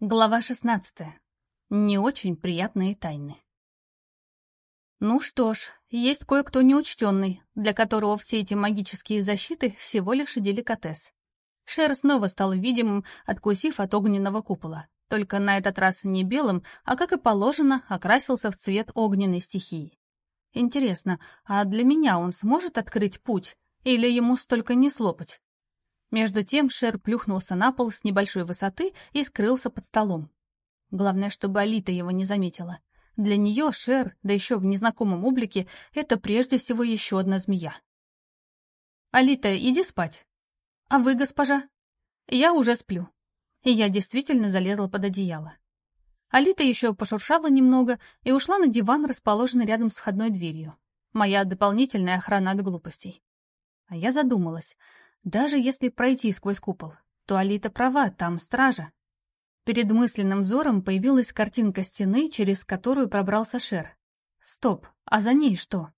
Глава 16. Не очень приятные тайны. Ну что ж, есть кое-кто неучтенный, для которого все эти магические защиты всего лишь деликатес. Шер снова стал видимым, откусив от огненного купола. Только на этот раз не белым, а, как и положено, окрасился в цвет огненной стихии. Интересно, а для меня он сможет открыть путь? Или ему столько не слопать? Между тем Шер плюхнулся на пол с небольшой высоты и скрылся под столом. Главное, чтобы Алита его не заметила. Для нее Шер, да еще в незнакомом облике, это прежде всего еще одна змея. «Алита, иди спать». «А вы, госпожа?» «Я уже сплю». И я действительно залезла под одеяло. Алита еще пошуршала немного и ушла на диван, расположенный рядом с входной дверью. Моя дополнительная охрана от глупостей. А я задумалась — даже если пройти сквозь купол, то Алита права, там стража. Перед мысленным взором появилась картинка стены, через которую пробрался Шер. Стоп, а за ней что?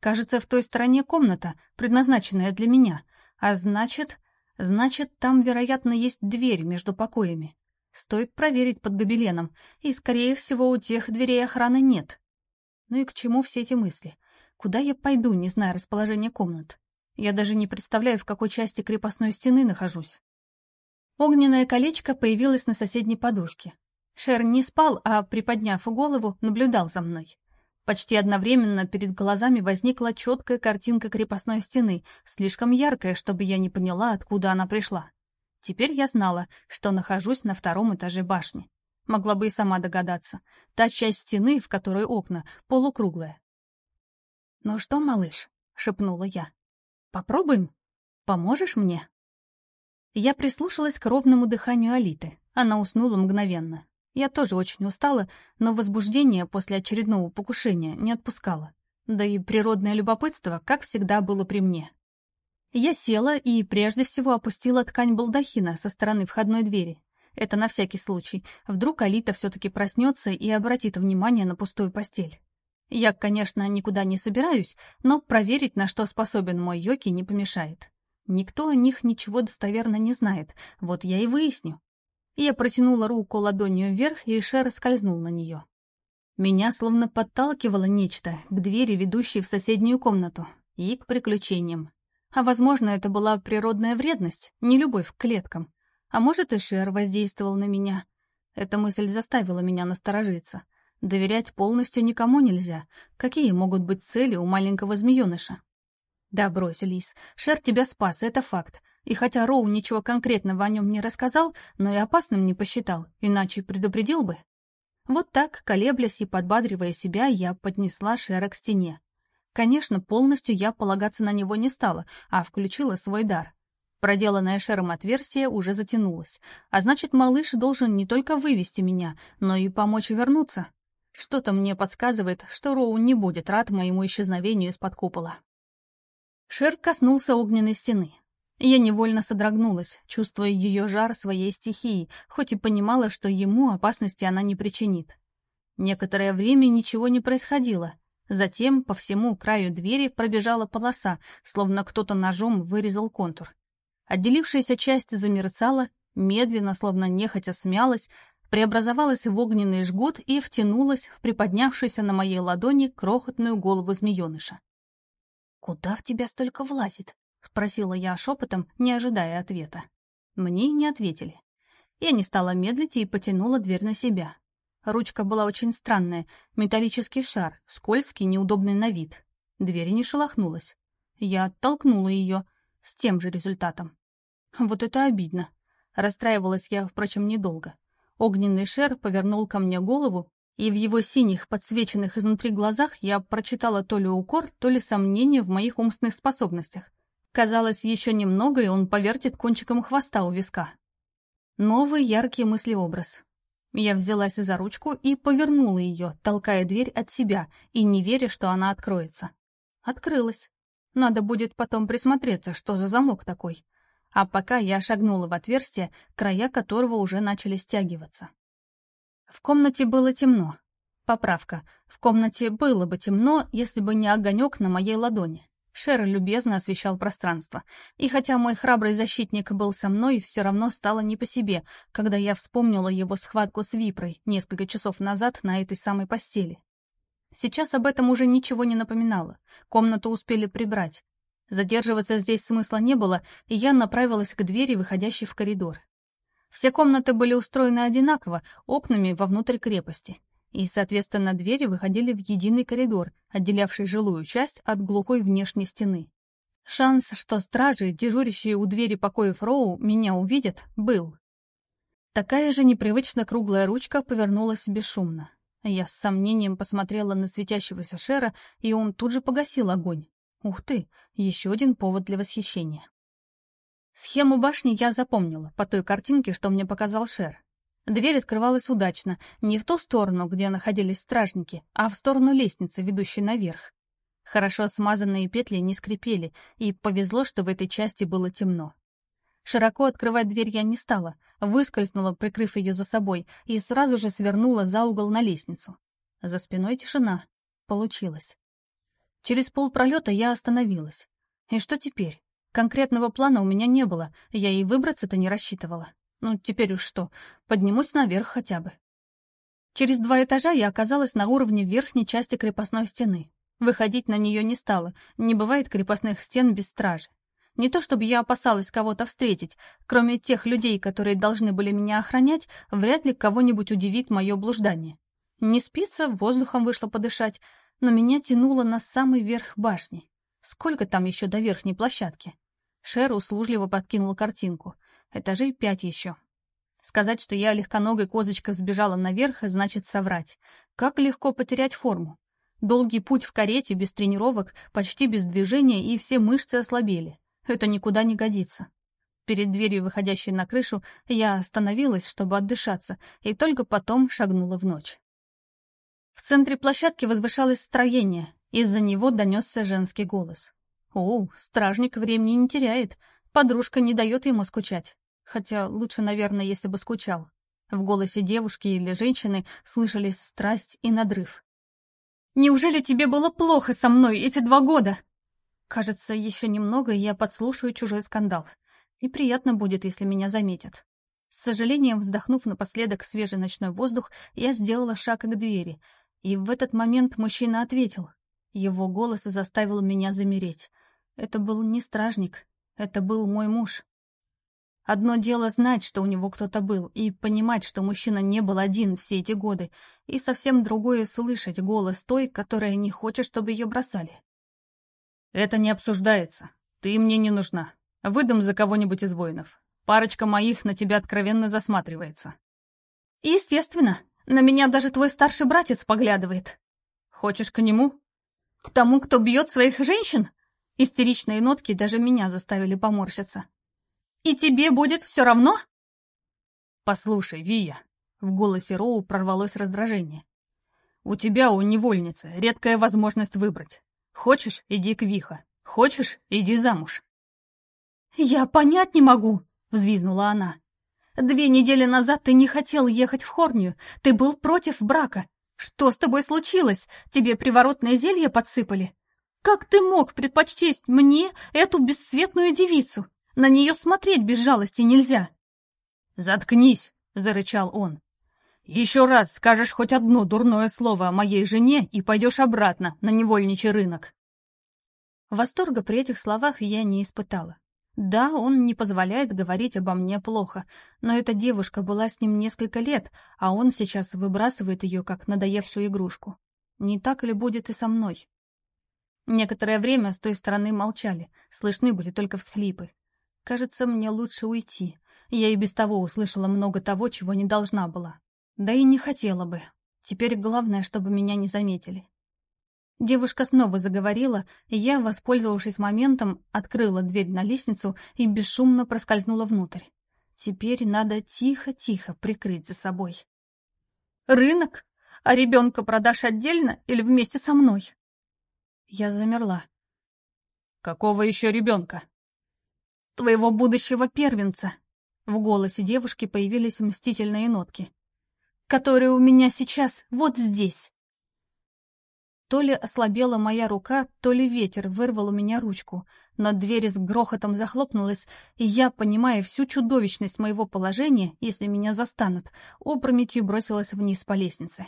Кажется, в той стороне комната, предназначенная для меня. А значит... Значит, там, вероятно, есть дверь между покоями. Стоит проверить под гобеленом, и, скорее всего, у тех дверей охраны нет. Ну и к чему все эти мысли? Куда я пойду, не зная расположения комнат? Я даже не представляю, в какой части крепостной стены нахожусь. Огненное колечко появилось на соседней подушке. Шер не спал, а, приподняв голову, наблюдал за мной. Почти одновременно перед глазами возникла четкая картинка крепостной стены, слишком яркая, чтобы я не поняла, откуда она пришла. Теперь я знала, что нахожусь на втором этаже башни. Могла бы и сама догадаться. Та часть стены, в которой окна, полукруглая. «Ну что, малыш?» — шепнула я. Попробуем? Поможешь мне?» Я прислушалась к ровному дыханию Алиты. Она уснула мгновенно. Я тоже очень устала, но возбуждение после очередного покушения не отпускало. Да и природное любопытство, как всегда, было при мне. Я села и прежде всего опустила ткань балдахина со стороны входной двери. Это на всякий случай. Вдруг Алита все-таки проснется и обратит внимание на пустую постель. Я, конечно, никуда не собираюсь, но проверить, на что способен мой Йоки, не помешает. Никто о них ничего достоверно не знает, вот я и выясню. Я протянула руку ладонью вверх, и Шер скользнул на нее. Меня словно подталкивало нечто к двери, ведущей в соседнюю комнату, и к приключениям. А возможно, это была природная вредность, не любовь к клеткам. А может, и Шер воздействовал на меня. Эта мысль заставила меня насторожиться. Доверять полностью никому нельзя. Какие могут быть цели у маленького змееныша? Да брось, Лис, Шер тебя спас, это факт. И хотя Роу ничего конкретного о нем не рассказал, но и опасным не посчитал, иначе предупредил бы. Вот так, колеблясь и подбадривая себя, я поднесла Шера к стене. Конечно, полностью я полагаться на него не стала, а включила свой дар. Проделанное Шером отверстие уже затянулось, а значит, малыш должен не только вывести меня, но и помочь вернуться. Что-то мне подсказывает, что Роу не будет рад моему исчезновению из-под купола. Шер коснулся огненной стены. Я невольно содрогнулась, чувствуя ее жар своей стихии, хоть и понимала, что ему опасности она не причинит. Некоторое время ничего не происходило. Затем по всему краю двери пробежала полоса, словно кто-то ножом вырезал контур. Отделившаяся часть замерцала, медленно, словно нехотя смялась, преобразовалась в огненный жгут и втянулась в приподнявшуюся на моей ладони крохотную голову змееныша. «Куда в тебя столько влазит?» — спросила я шепотом, не ожидая ответа. Мне не ответили. Я не стала медлить и потянула дверь на себя. Ручка была очень странная, металлический шар, скользкий, неудобный на вид. Дверь не шелохнулась. Я оттолкнула ее, с тем же результатом. Вот это обидно. Расстраивалась я, впрочем, недолго. Огненный шер повернул ко мне голову, и в его синих, подсвеченных изнутри глазах я прочитала то ли укор, то ли сомнение в моих умственных способностях. Казалось, еще немного, и он повертит кончиком хвоста у виска. Новый яркий мыслеобраз. Я взялась за ручку и повернула ее, толкая дверь от себя и не веря, что она откроется. Открылась. Надо будет потом присмотреться, что за замок такой а пока я шагнула в отверстие, края которого уже начали стягиваться. В комнате было темно. Поправка. В комнате было бы темно, если бы не огонек на моей ладони. Шер любезно освещал пространство. И хотя мой храбрый защитник был со мной, все равно стало не по себе, когда я вспомнила его схватку с Випрой несколько часов назад на этой самой постели. Сейчас об этом уже ничего не напоминало. Комнату успели прибрать. Задерживаться здесь смысла не было, и я направилась к двери, выходящей в коридор. Все комнаты были устроены одинаково, окнами вовнутрь крепости и, соответственно, двери выходили в единый коридор, отделявший жилую часть от глухой внешней стены. Шанс, что стражи, дежурящие у двери покоев Роу, меня увидят, был. Такая же непривычно круглая ручка повернулась бесшумно. Я с сомнением посмотрела на светящегося Шера, и он тут же погасил огонь. Ух ты, еще один повод для восхищения. Схему башни я запомнила по той картинке, что мне показал Шер. Дверь открывалась удачно, не в ту сторону, где находились стражники, а в сторону лестницы, ведущей наверх. Хорошо смазанные петли не скрипели, и повезло, что в этой части было темно. Широко открывать дверь я не стала, выскользнула, прикрыв ее за собой, и сразу же свернула за угол на лестницу. За спиной тишина. Получилось. Через полпролета я остановилась. И что теперь? Конкретного плана у меня не было, я и выбраться-то не рассчитывала. Ну, теперь уж что, поднимусь наверх хотя бы. Через два этажа я оказалась на уровне верхней части крепостной стены. Выходить на нее не стала, не бывает крепостных стен без стражи. Не то чтобы я опасалась кого-то встретить, кроме тех людей, которые должны были меня охранять, вряд ли кого-нибудь удивит мое блуждание. Не спится, воздухом вышло подышать, но меня тянуло на самый верх башни. Сколько там еще до верхней площадки? Шер услужливо подкинул картинку. Этажей пять еще. Сказать, что я легконогой козочкой сбежала наверх, значит соврать. Как легко потерять форму. Долгий путь в карете, без тренировок, почти без движения, и все мышцы ослабели. Это никуда не годится. Перед дверью, выходящей на крышу, я остановилась, чтобы отдышаться, и только потом шагнула в ночь. В центре площадки возвышалось строение, из-за него донесся женский голос. «О, стражник времени не теряет, подружка не дает ему скучать». Хотя лучше, наверное, если бы скучал. В голосе девушки или женщины слышались страсть и надрыв. «Неужели тебе было плохо со мной эти два года?» Кажется, еще немного, и я подслушаю чужой скандал. Неприятно будет, если меня заметят. С сожалением, вздохнув напоследок свежий ночной воздух, я сделала шаг к двери. И в этот момент мужчина ответил. Его голос заставил меня замереть. Это был не стражник, это был мой муж. Одно дело знать, что у него кто-то был, и понимать, что мужчина не был один все эти годы, и совсем другое слышать голос той, которая не хочет, чтобы ее бросали. «Это не обсуждается. Ты мне не нужна. Выдам за кого-нибудь из воинов. Парочка моих на тебя откровенно засматривается». «Естественно. На меня даже твой старший братец поглядывает». «Хочешь к нему?» «К тому, кто бьет своих женщин?» Истеричные нотки даже меня заставили поморщиться. И тебе будет все равно?» «Послушай, Вия», — в голосе Роу прорвалось раздражение. «У тебя, у невольницы, редкая возможность выбрать. Хочешь — иди к Виха. Хочешь — иди замуж». «Я понять не могу», — взвизнула она. «Две недели назад ты не хотел ехать в Хорнию, ты был против брака. Что с тобой случилось? Тебе приворотное зелье подсыпали? Как ты мог предпочесть мне эту бесцветную девицу? На нее смотреть без жалости нельзя. «Заткнись!» — зарычал он. «Еще раз скажешь хоть одно дурное слово о моей жене и пойдешь обратно на невольничий рынок». Восторга при этих словах я не испытала. Да, он не позволяет говорить обо мне плохо, но эта девушка была с ним несколько лет, а он сейчас выбрасывает ее, как надоевшую игрушку. Не так ли будет и со мной? Некоторое время с той стороны молчали, слышны были только всхлипы. Кажется, мне лучше уйти. Я и без того услышала много того, чего не должна была. Да и не хотела бы. Теперь главное, чтобы меня не заметили. Девушка снова заговорила, и я, воспользовавшись моментом, открыла дверь на лестницу и бесшумно проскользнула внутрь. Теперь надо тихо-тихо прикрыть за собой. «Рынок? А ребенка продашь отдельно или вместе со мной?» Я замерла. «Какого еще ребенка?» твоего будущего первенца!» В голосе девушки появились мстительные нотки. «Который у меня сейчас вот здесь!» То ли ослабела моя рука, то ли ветер вырвал у меня ручку, но дверь с грохотом захлопнулась, и я, понимая всю чудовищность моего положения, если меня застанут, опрометью бросилась вниз по лестнице.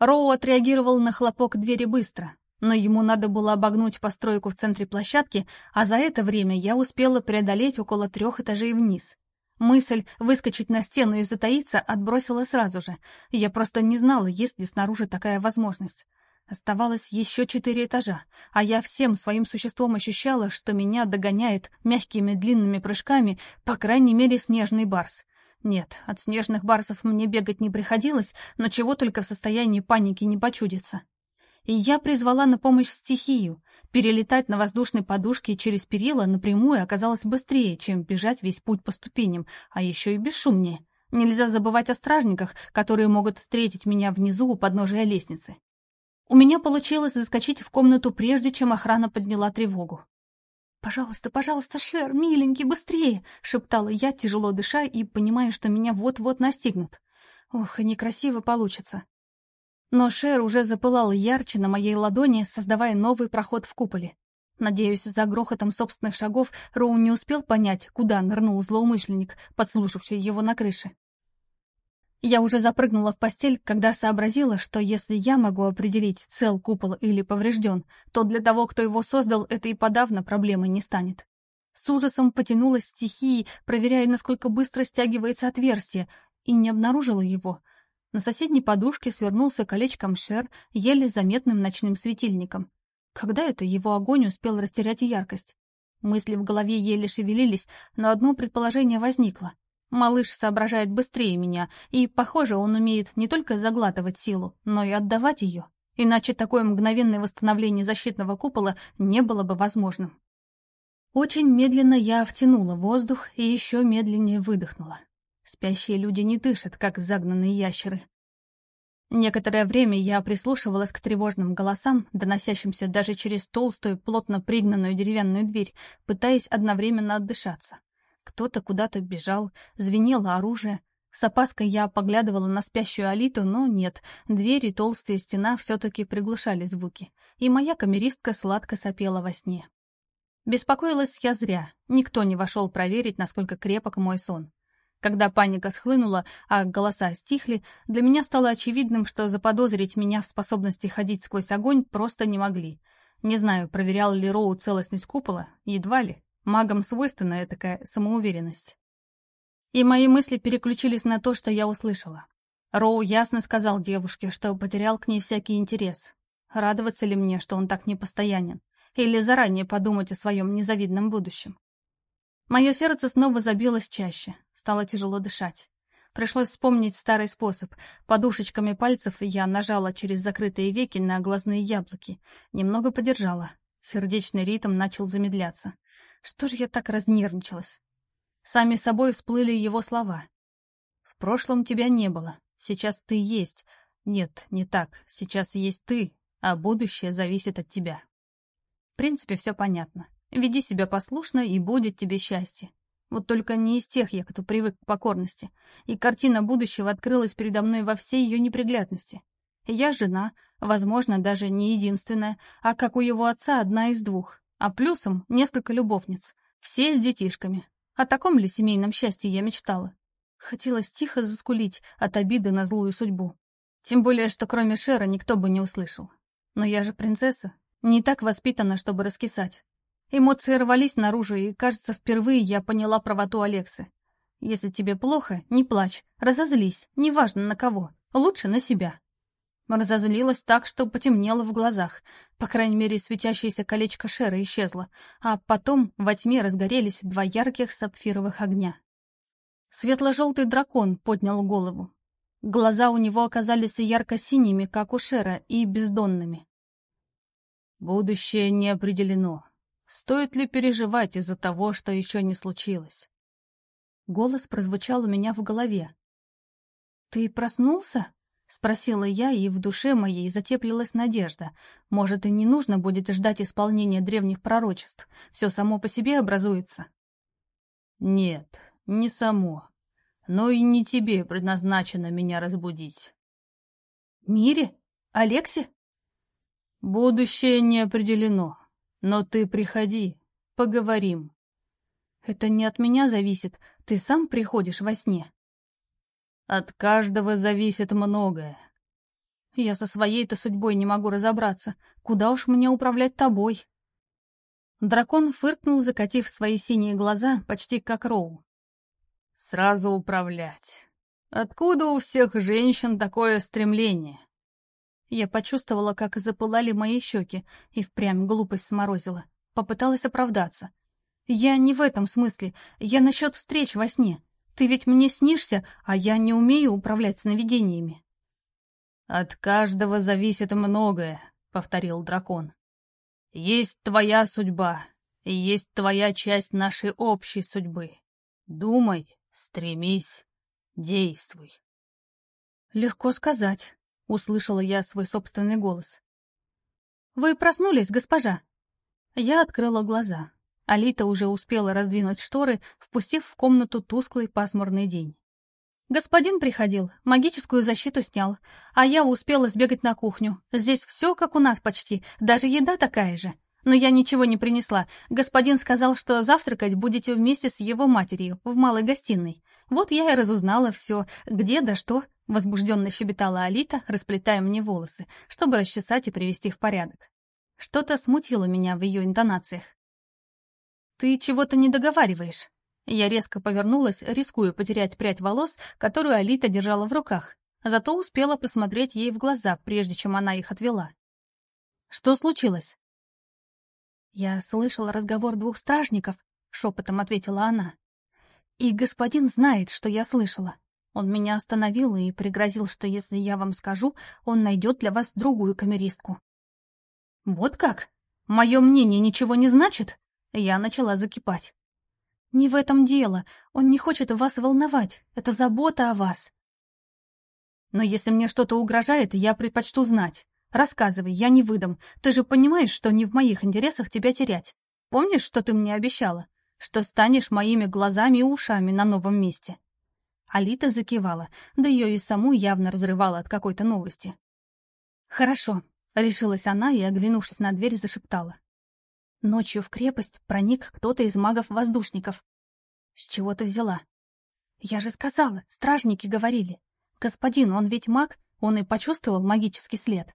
Роу отреагировал на хлопок двери быстро, но ему надо было обогнуть постройку в центре площадки, а за это время я успела преодолеть около трех этажей вниз. Мысль выскочить на стену и затаиться отбросила сразу же. Я просто не знала, есть ли снаружи такая возможность. Оставалось еще четыре этажа, а я всем своим существом ощущала, что меня догоняет мягкими длинными прыжками, по крайней мере, снежный барс. Нет, от снежных барсов мне бегать не приходилось, но чего только в состоянии паники не почудится. И я призвала на помощь стихию. Перелетать на воздушной подушке через перила напрямую оказалось быстрее, чем бежать весь путь по ступеням, а еще и бесшумнее. Нельзя забывать о стражниках, которые могут встретить меня внизу у подножия лестницы. У меня получилось заскочить в комнату, прежде чем охрана подняла тревогу. «Пожалуйста, пожалуйста, Шер, миленький, быстрее!» — шептала я, тяжело дыша и понимая, что меня вот-вот настигнут. Ох, и некрасиво получится. Но Шер уже запылал ярче на моей ладони, создавая новый проход в куполе. Надеюсь, за грохотом собственных шагов Роу не успел понять, куда нырнул злоумышленник, подслушавший его на крыше. Я уже запрыгнула в постель, когда сообразила, что если я могу определить, цел купол или поврежден, то для того, кто его создал, это и подавно проблемой не станет. С ужасом потянулась стихией, проверяя, насколько быстро стягивается отверстие, и не обнаружила его. На соседней подушке свернулся колечком шер, еле заметным ночным светильником. Когда это его огонь успел растерять яркость? Мысли в голове еле шевелились, но одно предположение возникло. Малыш соображает быстрее меня, и, похоже, он умеет не только заглатывать силу, но и отдавать ее. Иначе такое мгновенное восстановление защитного купола не было бы возможным. Очень медленно я втянула воздух и еще медленнее выдохнула. Спящие люди не дышат, как загнанные ящеры. Некоторое время я прислушивалась к тревожным голосам, доносящимся даже через толстую, плотно пригнанную деревянную дверь, пытаясь одновременно отдышаться. Кто-то куда-то бежал, звенело оружие. С опаской я поглядывала на спящую Алиту, но нет, двери толстая стена все-таки приглушали звуки, и моя камеристка сладко сопела во сне. Беспокоилась я зря, никто не вошел проверить, насколько крепок мой сон. Когда паника схлынула, а голоса стихли, для меня стало очевидным, что заподозрить меня в способности ходить сквозь огонь просто не могли. Не знаю, проверял ли Роу целостность купола, едва ли. Магам свойственна такая самоуверенность. И мои мысли переключились на то, что я услышала. Роу ясно сказал девушке, что потерял к ней всякий интерес. Радоваться ли мне, что он так непостоянен? Или заранее подумать о своем незавидном будущем? Мое сердце снова забилось чаще, стало тяжело дышать. Пришлось вспомнить старый способ. Подушечками пальцев я нажала через закрытые веки на глазные яблоки. Немного подержала. Сердечный ритм начал замедляться. Что же я так разнервничалась? Сами собой всплыли его слова. «В прошлом тебя не было. Сейчас ты есть. Нет, не так. Сейчас есть ты, а будущее зависит от тебя». В принципе, все понятно. Веди себя послушно, и будет тебе счастье. Вот только не из тех я, кто привык к покорности. И картина будущего открылась передо мной во всей ее неприглядности. Я жена, возможно, даже не единственная, а как у его отца одна из двух а плюсом несколько любовниц, все с детишками. О таком ли семейном счастье я мечтала? Хотелось тихо заскулить от обиды на злую судьбу. Тем более, что кроме Шера никто бы не услышал. Но я же принцесса, не так воспитана, чтобы раскисать. Эмоции рвались наружу, и, кажется, впервые я поняла правоту Алексы. Если тебе плохо, не плачь, разозлись, неважно на кого, лучше на себя. Разозлилась так, что потемнело в глазах. По крайней мере, светящееся колечко Шера исчезло, а потом во тьме разгорелись два ярких сапфировых огня. Светло-желтый дракон поднял голову. Глаза у него оказались ярко-синими, как у Шера, и бездонными. «Будущее не определено. Стоит ли переживать из-за того, что еще не случилось?» Голос прозвучал у меня в голове. «Ты проснулся?» — спросила я, и в душе моей затеплилась надежда. Может, и не нужно будет ждать исполнения древних пророчеств. Все само по себе образуется. Нет, не само. Но и не тебе предназначено меня разбудить. Мире? Алексе? Будущее не определено, но ты приходи, поговорим. Это не от меня зависит, ты сам приходишь во сне. От каждого зависит многое. Я со своей-то судьбой не могу разобраться. Куда уж мне управлять тобой? Дракон фыркнул, закатив свои синие глаза, почти как Роу. Сразу управлять. Откуда у всех женщин такое стремление? Я почувствовала, как запылали мои щеки, и впрямь глупость сморозила. Попыталась оправдаться. Я не в этом смысле. Я насчет встреч во сне. Ты ведь мне снишься, а я не умею управлять сновидениями. От каждого зависит многое, повторил дракон. Есть твоя судьба, и есть твоя часть нашей общей судьбы. Думай, стремись, действуй. Легко сказать. — услышала я свой собственный голос. «Вы проснулись, госпожа?» Я открыла глаза. Алита уже успела раздвинуть шторы, впустив в комнату тусклый пасмурный день. «Господин приходил, магическую защиту снял, а я успела сбегать на кухню. Здесь все как у нас почти, даже еда такая же. Но я ничего не принесла. Господин сказал, что завтракать будете вместе с его матерью в малой гостиной. Вот я и разузнала все, где да что. Возбужденно щебетала Алита, расплетая мне волосы, чтобы расчесать и привести в порядок. Что-то смутило меня в ее интонациях. «Ты чего-то не договариваешь». Я резко повернулась, рискуя потерять прядь волос, которую Алита держала в руках, зато успела посмотреть ей в глаза, прежде чем она их отвела. «Что случилось?» «Я слышала разговор двух стражников», — шепотом ответила она. «И господин знает, что я слышала. Он меня остановил и пригрозил, что если я вам скажу, он найдет для вас другую камеристку. Вот как? Мое мнение ничего не значит? Я начала закипать. Не в этом дело. Он не хочет вас волновать. Это забота о вас. Но если мне что-то угрожает, я предпочту знать. Рассказывай, я не выдам. Ты же понимаешь, что не в моих интересах тебя терять. Помнишь, что ты мне обещала? Что станешь моими глазами и ушами на новом месте. Алита закивала, да ее и саму явно разрывала от какой-то новости. «Хорошо», — решилась она и, оглянувшись на дверь, зашептала. Ночью в крепость проник кто-то из магов-воздушников. С чего ты взяла? Я же сказала, стражники говорили. Господин, он ведь маг, он и почувствовал магический след.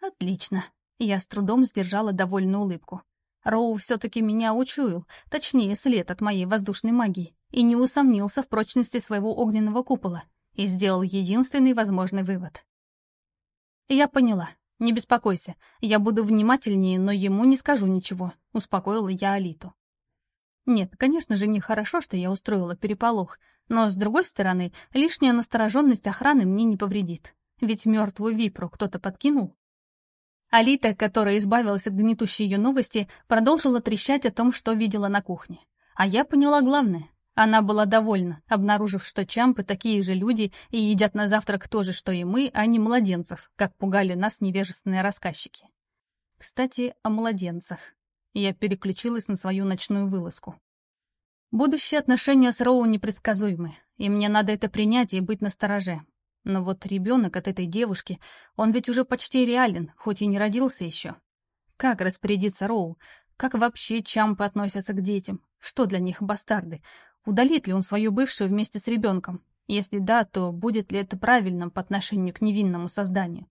Отлично. Я с трудом сдержала довольную улыбку. Роу все-таки меня учуял, точнее, след от моей воздушной магии и не усомнился в прочности своего огненного купола и сделал единственный возможный вывод. «Я поняла. Не беспокойся. Я буду внимательнее, но ему не скажу ничего», — успокоила я Алиту. Нет, конечно же, нехорошо, что я устроила переполох, но, с другой стороны, лишняя настороженность охраны мне не повредит. Ведь мертвую випру кто-то подкинул. Алита, которая избавилась от гнетущей ее новости, продолжила трещать о том, что видела на кухне. А я поняла главное. Она была довольна, обнаружив, что чампы такие же люди и едят на завтрак то же, что и мы, а не младенцев, как пугали нас невежественные рассказчики. Кстати, о младенцах. Я переключилась на свою ночную вылазку. Будущие отношения с Роу непредсказуемы, и мне надо это принять и быть настороже. Но вот ребенок от этой девушки, он ведь уже почти реален, хоть и не родился еще. Как распорядиться Роу? Как вообще чампы относятся к детям? Что для них бастарды? Удалит ли он свою бывшую вместе с ребенком? Если да, то будет ли это правильным по отношению к невинному созданию?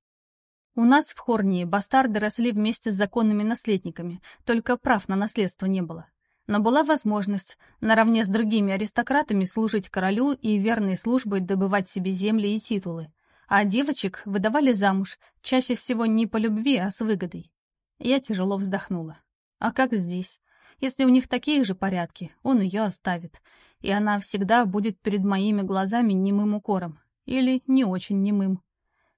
У нас в Хорнии бастарды росли вместе с законными наследниками, только прав на наследство не было. Но была возможность наравне с другими аристократами служить королю и верной службой добывать себе земли и титулы. А девочек выдавали замуж, чаще всего не по любви, а с выгодой. Я тяжело вздохнула. А как здесь? Если у них такие же порядки, он ее оставит и она всегда будет перед моими глазами немым укором. Или не очень немым.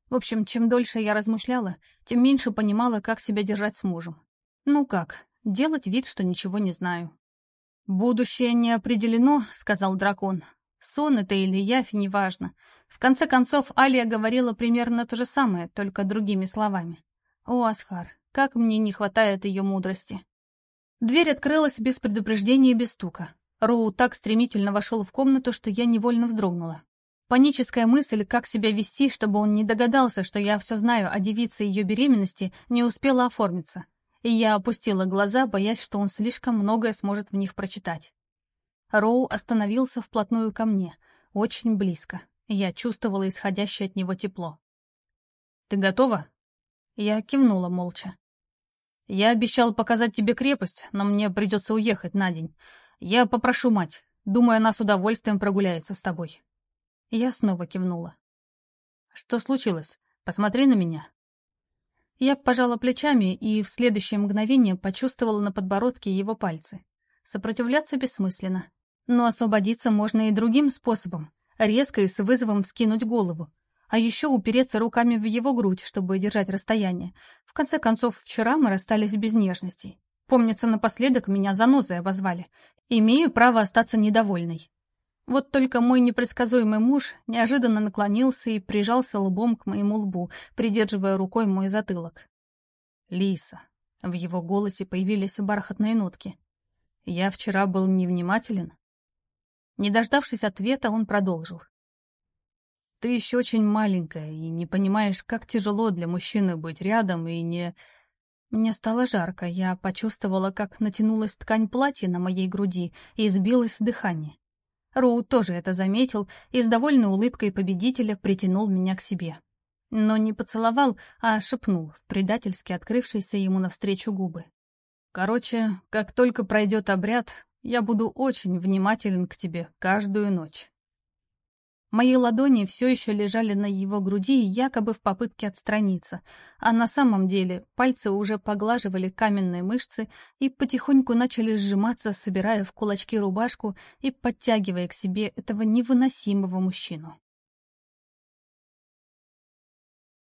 В общем, чем дольше я размышляла, тем меньше понимала, как себя держать с мужем. Ну как, делать вид, что ничего не знаю. «Будущее не определено», — сказал дракон. «Сон это или явь, неважно. В конце концов, Алия говорила примерно то же самое, только другими словами. О, Асхар, как мне не хватает ее мудрости». Дверь открылась без предупреждения и без стука. Роу так стремительно вошел в комнату, что я невольно вздрогнула. Паническая мысль, как себя вести, чтобы он не догадался, что я все знаю о девице и ее беременности, не успела оформиться. И я опустила глаза, боясь, что он слишком многое сможет в них прочитать. Роу остановился вплотную ко мне, очень близко. Я чувствовала исходящее от него тепло. «Ты готова?» Я кивнула молча. «Я обещал показать тебе крепость, но мне придется уехать на день. Я попрошу мать. Думаю, она с удовольствием прогуляется с тобой». Я снова кивнула. «Что случилось? Посмотри на меня». Я пожала плечами и в следующее мгновение почувствовала на подбородке его пальцы. Сопротивляться бессмысленно. Но освободиться можно и другим способом. Резко и с вызовом вскинуть голову. А еще упереться руками в его грудь, чтобы держать расстояние. В конце концов, вчера мы расстались без нежностей. Помнится, напоследок меня занозой обозвали. Имею право остаться недовольной. Вот только мой непредсказуемый муж неожиданно наклонился и прижался лбом к моему лбу, придерживая рукой мой затылок. «Лиса». В его голосе появились бархатные нотки. «Я вчера был невнимателен. Не дождавшись ответа, он продолжил. «Ты еще очень маленькая и не понимаешь, как тяжело для мужчины быть рядом и не...» Мне стало жарко, я почувствовала, как натянулась ткань платья на моей груди и сбилось дыхание. Роу тоже это заметил и с довольной улыбкой победителя притянул меня к себе. Но не поцеловал, а шепнул в предательски открывшиеся ему навстречу губы. «Короче, как только пройдет обряд, я буду очень внимателен к тебе каждую ночь». Мои ладони все еще лежали на его груди, якобы в попытке отстраниться, а на самом деле пальцы уже поглаживали каменные мышцы и потихоньку начали сжиматься, собирая в кулачки рубашку и подтягивая к себе этого невыносимого мужчину.